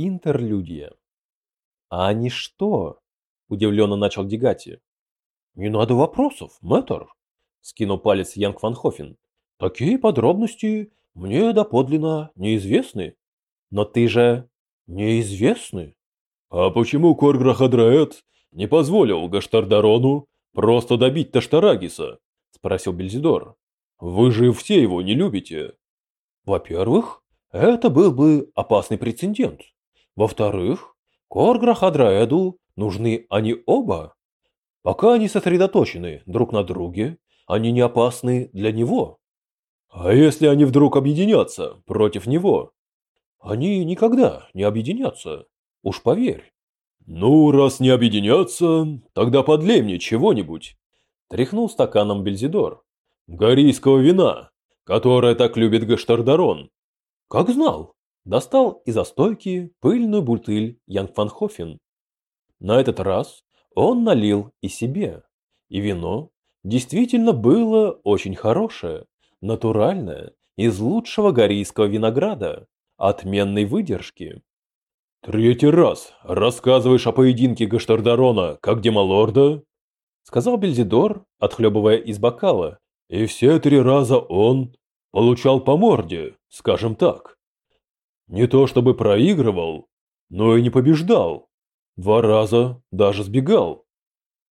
Интерлюдия. «А они что?» – удивленно начал Дегати. «Не надо вопросов, мэтр», – скинул палец Янг Ван Хофен. «Такие подробности мне доподлинно неизвестны». «Но ты же неизвестный». «А почему Корграхадраэт не позволил Гаштардарону просто добить Таштарагиса?» – спросил Бельзидор. «Вы же все его не любите». «Во-первых, это был бы опасный прецедент. Во-вторых, Корграхадраэду нужны они оба. Пока они сосредоточены друг на друге, они не опасны для него. А если они вдруг объединятся против него? Они никогда не объединятся, уж поверь. Ну, раз не объединятся, тогда подлей мне чего-нибудь. Тряхнул стаканом Бельзидор. Горийского вина, которое так любит Гаштардарон. Как знал, достал из-за пыльную бутыль Янг Ван Хофен. На этот раз он налил и себе. И вино действительно было очень хорошее, натуральное, из лучшего горийского винограда, отменной выдержки. «Третий раз рассказываешь о поединке Гаштардарона как Демалорда?» Сказал Бельзидор, отхлебывая из бокала. «И все три раза он получал по морде, скажем так. Не то чтобы проигрывал, но и не побеждал. Два раза даже сбегал.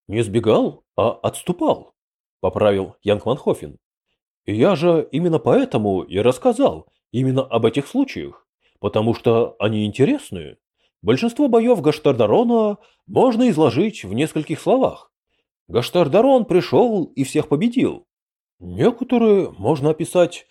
Не сбегал, а отступал, поправил Янг Манхофен. Я же именно поэтому и рассказал именно об этих случаях, потому что они интересные. Большинство боев Гаштардарона можно изложить в нескольких словах. Гаштардарон пришел и всех победил. Некоторые можно описать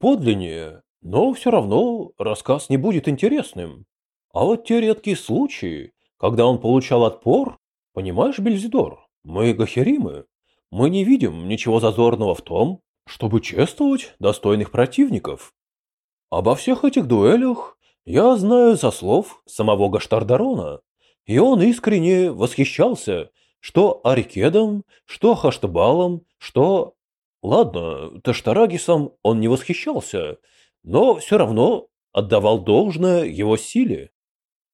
подлиннее, но все равно рассказ не будет интересным. А вот те редкие случаи, когда он получал отпор, понимаешь, Бельзидор, мы гахеримы, мы не видим ничего зазорного в том, чтобы чествовать достойных противников. Обо всех этих дуэлях я знаю со слов самого Гаштардарона, и он искренне восхищался что Арикедом, что Хаштабалом, что... Ладно, Таштарагисом он не восхищался, но все равно отдавал должное его силе.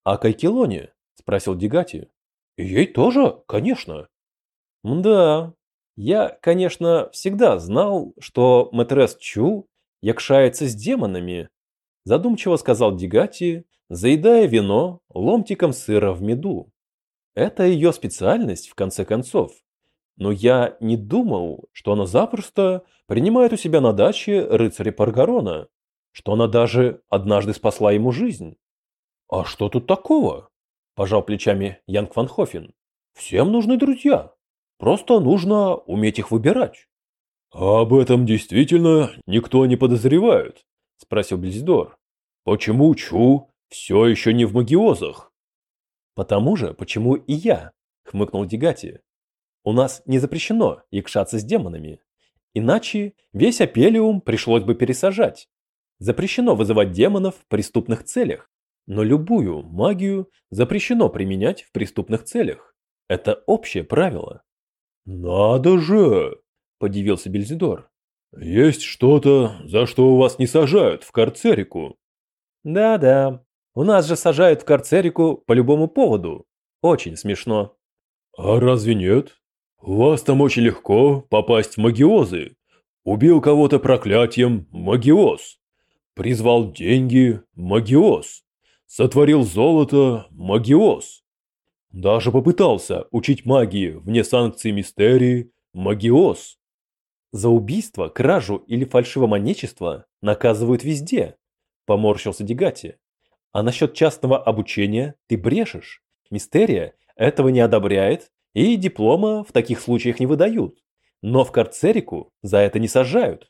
«А Кайкелоне?» – спросил Дигати. «Ей тоже, конечно». «Да, я, конечно, всегда знал, что Мэтрес Чу якшается с демонами», – задумчиво сказал Дигати, заедая вино ломтиком сыра в меду. «Это ее специальность, в конце концов. Но я не думал, что она запросто принимает у себя на даче рыцаря Паргарона что она даже однажды спасла ему жизнь. А что тут такого? Пожал плечами Янг Ван Хофен. Всем нужны друзья. Просто нужно уметь их выбирать. Об этом действительно никто не подозревает, спросил Близдор. Почему Чу все еще не в магиозах? Потому же, почему и я, хмыкнул Дигати. У нас не запрещено якшаться с демонами. Иначе весь Апелиум пришлось бы пересажать. Запрещено вызывать демонов в преступных целях, но любую магию запрещено применять в преступных целях. Это общее правило. «Надо же!» – подивился Бельзидор. «Есть что-то, за что у вас не сажают в карцерику?» «Да-да, у нас же сажают в карцерику по любому поводу. Очень смешно». «А разве нет? У вас там очень легко попасть в магиозы. Убил кого-то проклятием – магиоз. Призвал деньги – магиоз. Сотворил золото – магиоз. Даже попытался учить магии вне санкций мистерии – магиоз. За убийство, кражу или фальшивомонечество наказывают везде, поморщился Дегати. А насчет частного обучения ты брешешь. Мистерия этого не одобряет и диплома в таких случаях не выдают. Но в карцерику за это не сажают.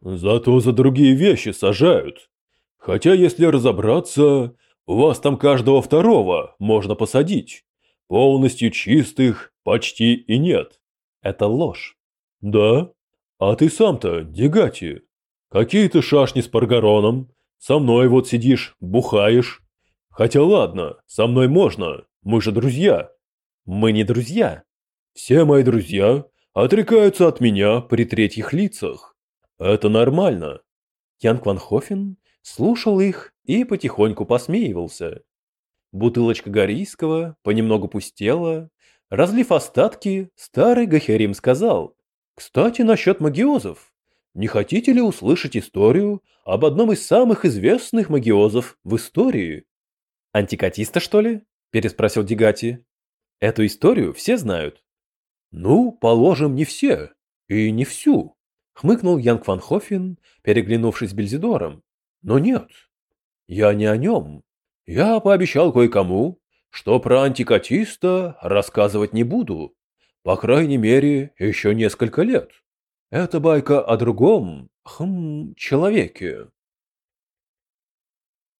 Зато за другие вещи сажают. Хотя, если разобраться, у вас там каждого второго можно посадить. Полностью чистых почти и нет. Это ложь. Да? А ты сам-то, Дегати, какие-то шашни с Паргароном, со мной вот сидишь, бухаешь. Хотя ладно, со мной можно, мы же друзья. Мы не друзья. Все мои друзья отрекаются от меня при третьих лицах. Это нормально. Ян Кванхофен слушал их и потихоньку посмеивался. Бутылочка горийского понемногу пустела. Разлив остатки, старый Гахерим сказал. «Кстати, насчет магиозов. Не хотите ли услышать историю об одном из самых известных магиозов в истории?» «Антикатиста, что ли?» – переспросил Дигати. «Эту историю все знают». «Ну, положим, не все. И не всю», – хмыкнул Янг Ван Хофен, переглянувшись с Бельзидором. «Но нет, я не о нем. Я пообещал кое-кому, что про антикатиста рассказывать не буду. По крайней мере, еще несколько лет. Это байка о другом, хм, человеке.